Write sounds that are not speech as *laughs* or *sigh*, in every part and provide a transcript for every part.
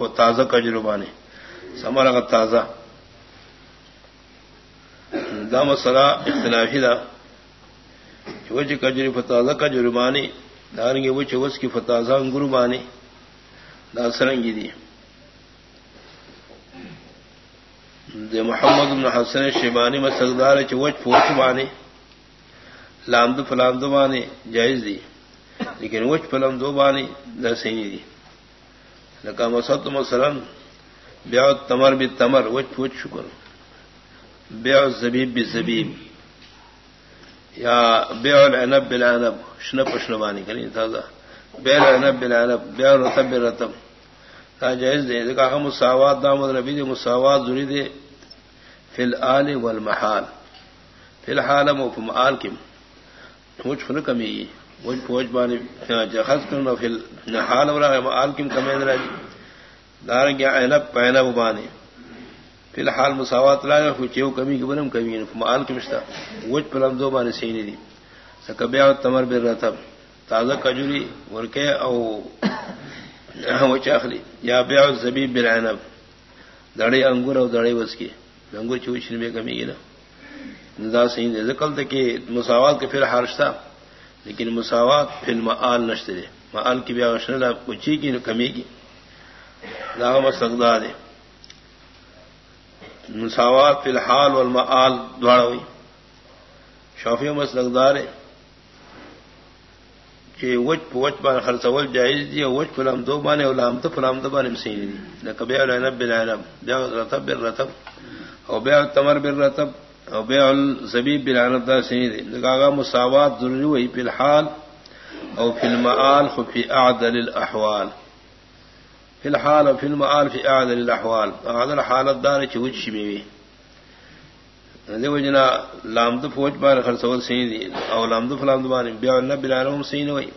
وہ تازہ کجربانی سمارا کا تازہ۔ دام سرا اختلافی دا۔ چوچ کجری فتازہ کجربانی داریں گے وہ جی چوس کی فتازہ انگربانی دا سرنگی دی۔ دے محمد بن حسن شیبانی میں سردار چوچ پوچھ بانی لامد فلامد بانی جائز دی۔ لیکن وچ فلم دو بانی دا سینی دی۔ لکا مسد مسلم بیا تمر بھی تمر، وچ پوچھ شکر. بیا زبیب بھی زبیب. یا بیا العنب بالعنب شنب پشنبانی کریں تازہ. بیا العنب بالعنب بیا رتب بالرتب تا جائز دے، دیکھا ہم مساوات دامد ربی دے، مساوات ضروری دے. فی الآل والمحال. فی الحال مفم آل کم. وچ فن کمی. وج پوج بانی جخص کرنا فی الحال ورا آل کم کمی دراجی دار گیا اینب پینب بانی فی الحال مساوات لا چیو کمی کی بنم کمی مال کی مشتا۔ وج پلم دو بانی سینی دی۔ سکبیا تمر بر رتب تازہ کجوری، ورکے او وچ اخلی یا بیع زبیب بالعنب دڑی انگور او دڑی وس انگور چوچ نے کمی کی نا ندا سین دے ذکر تے کہ مساوات کے پھر حارشتا لیکن مساوات فی المعال نشتے دے۔ معال کی بیا وشنلا کچی کی کمی کی۔ مسداد مساوات فی الحال والمعال دوڑا ہوئی شوفی مسلقدار کہ وچ پوچ بان خرچول جائز دی وچ فلام دو بانے اولام تو فلام دو بانے مسین دی لکہ بیع العنب بالعنب، بیع رتب بالرتب او بیع التمر بالرتب او بیع الزبیب بالعنب، دا سین دی لکہ آگا مساوات ضروری ہوئی فی الحال او فی المعال خفی اعدل الاحوال. فی الحال فی المعال فی اعدل الاحوال اعدل حالت دار چوچ شمیوی دیو جنا لامد فوج بار خرسول سین دی او لامد فلامد بانی بیع نب العالم سین وی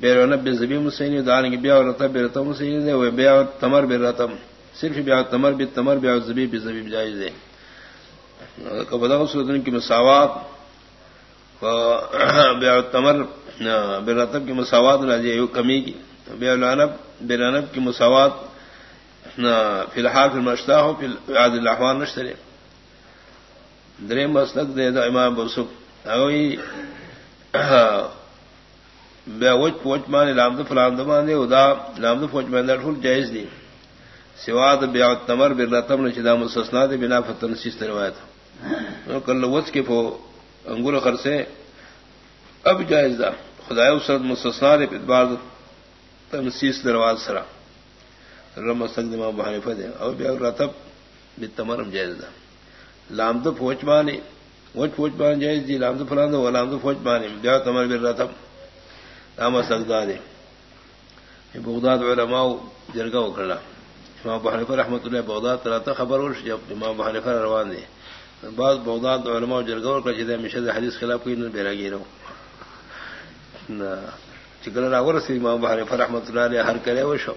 بیع نب زبیم سین دارنگی بیع رتب برتم سین دی و بیع تمر برتم صرف بیع تمر بی تمر بالتمر بیع زبیم بزبیم جائز دی کبدا صورتن کی مساوات بیع تمر برتب کی مساوات نہ دی کمی کی بے العنب بے کی مساوات فی الحال فی المشتا ہو فی عاد الاحوال نشترے۔ درے مسلک دے دا امام برسک اوئی، بے وچ پوچ مانے، لامد فلامد مانے ادا لامد پوچ مانے ٹھول جائز دی۔ سواد بیا تمر بر رتم نے چدا مسسنا دے بنا فتن سیست روایت۔ کل وچ کے پو انگور خرسے، اب جائز دا۔ خدای اسرت مسسنا دے ادبار تمسیس درواز سرا۔ رم سنگ دماغ بہانے فدے اور بیا رتب بتمرم جائز دا۔ لام تو فوج بانی۔ وج فوج بان جائز دی، لام تو فلان دو لام تو فوج بانی۔ بیا تمر بر رتب لام سگدا دے۔ بغداد علماء جرگا وکڑا۔ امام بہانے پر رحمت اللہ بغداد تراتا خبر ورش جب امام بہانے پر روان دے۔ بعض بغداد علماء جرگا وکڑا جدے مشد حدیث خلاف کوئی نہ بیرا گیرو۔ چکر راور سی امام بہار فرحمت اللہ علیہ ہر کرے وہ شو.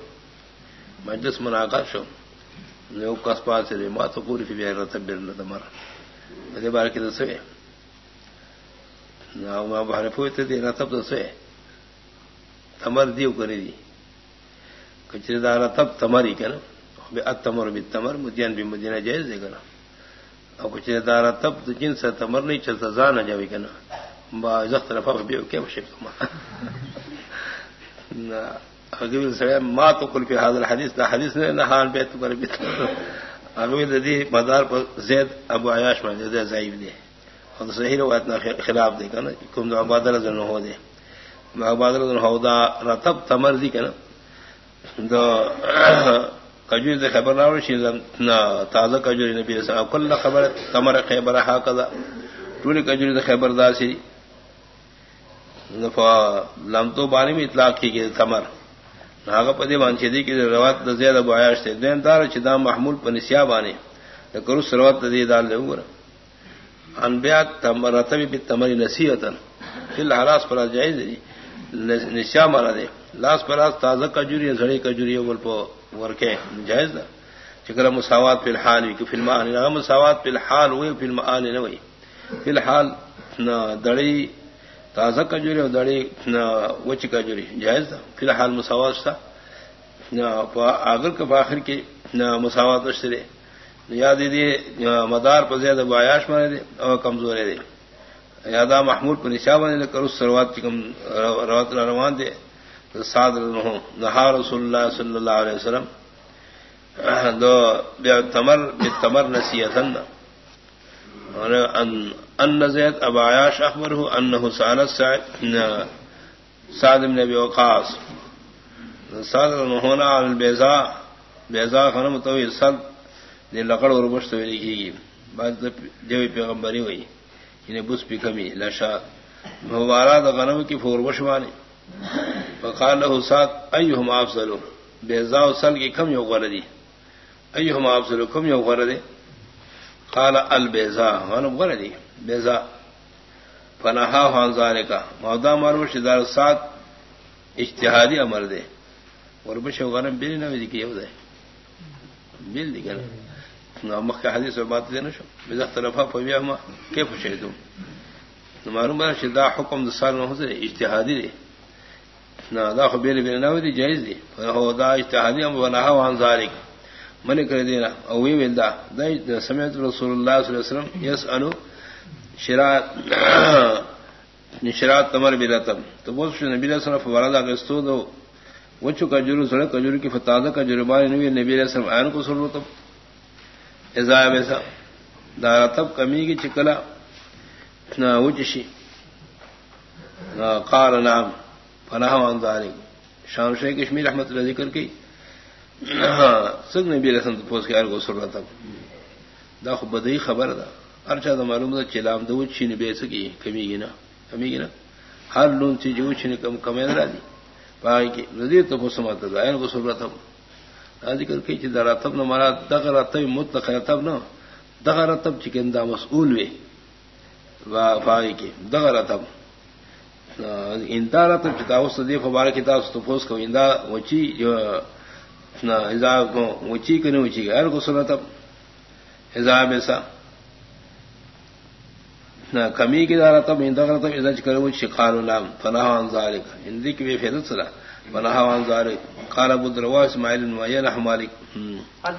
مجلس مناقات شو. نو کس پاس سے ما تو پوری فی بیان رتب بر تمر دے بار کی دسے نا ما بہار پوتے دی رتب دسے تمر دیو کرے دی. کچرے دار رتب تمری کنا. بے اتمر بی تمر، مدین بھی مدینہ جائز دے کنا. او کچرے دار رتب جن سے تمر نہیں چلتا زانا جاوی کنا. با زخت رفا بیو *laughs* کہ شکما ما تو کل فی حاضر حدیث دا حدیث نے نہان بیت پر بیت اگوی دی مدار پر زید ابو عیاش میں دے زائب دے اور صحیح روایت نہ خلاف دے کنا، کم دو عبادر رضن ہو دے عبادر رضن ہو دا رتب تمر دی کنا۔ دو کجوری دے خبر راوڑ شی تازہ کجوری نبی رسا کل خبر تمر خیبر حاکدہ تولی کجوری دے خیبر دا سی۔ لم تو بانی میں اطلاق کی گئی تمر. ناگ پدی بان چی کی روات زید ابو عیاش تھے دین دار چدا محمول پنسیا بانے کرو سروت دی دال دے اوگر انبیاء تمر رتب بی تمر نصیحتا فل حراس پر جائز دی. نسیا مانا دے لاس پر تازہ کجوری زڑی کجوری اول پو ورکے جائز دا چکر مساوات فی الحال وی کہ فی المان مساوات فی الحال ہوئی فی المان نہ ہوئی فی الحال دڑی تازہ کجوری اور دڑی وچ کجوری جائز تھا۔ فی الحال مساوات تھا۔ آگر کے باخر کے مساوات اشترے یاد دے مدار پر زیادہ بایاش مانے دے اور کمزور دے۔ یادا محمود پر نشا بنے دے کرو سروات کی کم، روات روان دے۔ سعد نہا رسول اللہ صلی اللہ علیہ وسلم۔ دو تمر تمر نصیحتن اور ان ان زید اب عیاش اخبر ہو ان حسانت سعد بن ابی وقاص. سعد ہونا البیزا بیزا خنم تو سد نے لکڑ اور بش تو لکھی گی بات جو پیغمبری یعنی ہوئی انہیں بس پی کمی لشا مبارا غنم کی فور بش مانی فقال له سعد ايهما افضل؟ بیزا سل کی کم یو غردی ايهما افضل، کم یو غردی قال البیزا غنم غردی بیزا فنہا ہان کا مودا مارو شدار سات اشتہادی امر دے. اور بش غنم بل نہ دی کیو دے. بل دی گل نو مخ کا حدیث بات دے نہ شو بذ طرفا فویا ما کیف شہدو. معلوم ہے شدا حکم دسال نہ ہو سے اجتہادی دے. نہ دا خبر بل نہ دی، جائز دی. ہو دا اجتہادی ام ونہا ہان ذالک. من کر دینا. او وی ولدا دا. سمعت رسول اللہ صلی اللہ علیہ وسلم یسالو شرات *clears throat* نشرات تمر بلتم. تو بہت نبی علیہ السلام فوالدہ گستو دو. وچو کجرو سڑک کجرو کی فتادہ کا جربان نبی نبی علیہ السلام. آئین کو سر تب ازای ویسا دارا تب کمی کی چکلا. نا وچشی قال نام فناہ وان داری شام شیخ کشمیر احمد اللہ ذکر کی. سگ نبی علیہ السلام پوس کے آئین کو سر تب دا خب بدئی خبر دا ہر چاہ معلوم دا چلام دو چین بے سکی کمی گی نا کمی گی نا ہر لون چیز جو چین کم کمی نہ دی پائی کی ندی تو پسمات دا این کو سر رتب ذکر کی چی دا رتب نہ مرا دغ رتب مطلق رتب نہ دغ رتب چکن دا مسئول وے پائی کی دغ رتب انتا رتب چتا اس دی فبارک کتاب تو پوس کو اندا وچی جو نہ اذا کو وچی کنے وچی غیر کو سنت اب۔ حزاب ایسا۔ نہ کمی کی دارا تب اندر تب کرے وہ شخار الام فناہ ذالک۔ ہندی کی بے فیضت سرا۔ فناہ ذالک۔ قال ابو دروا اسماعیل و یا مالک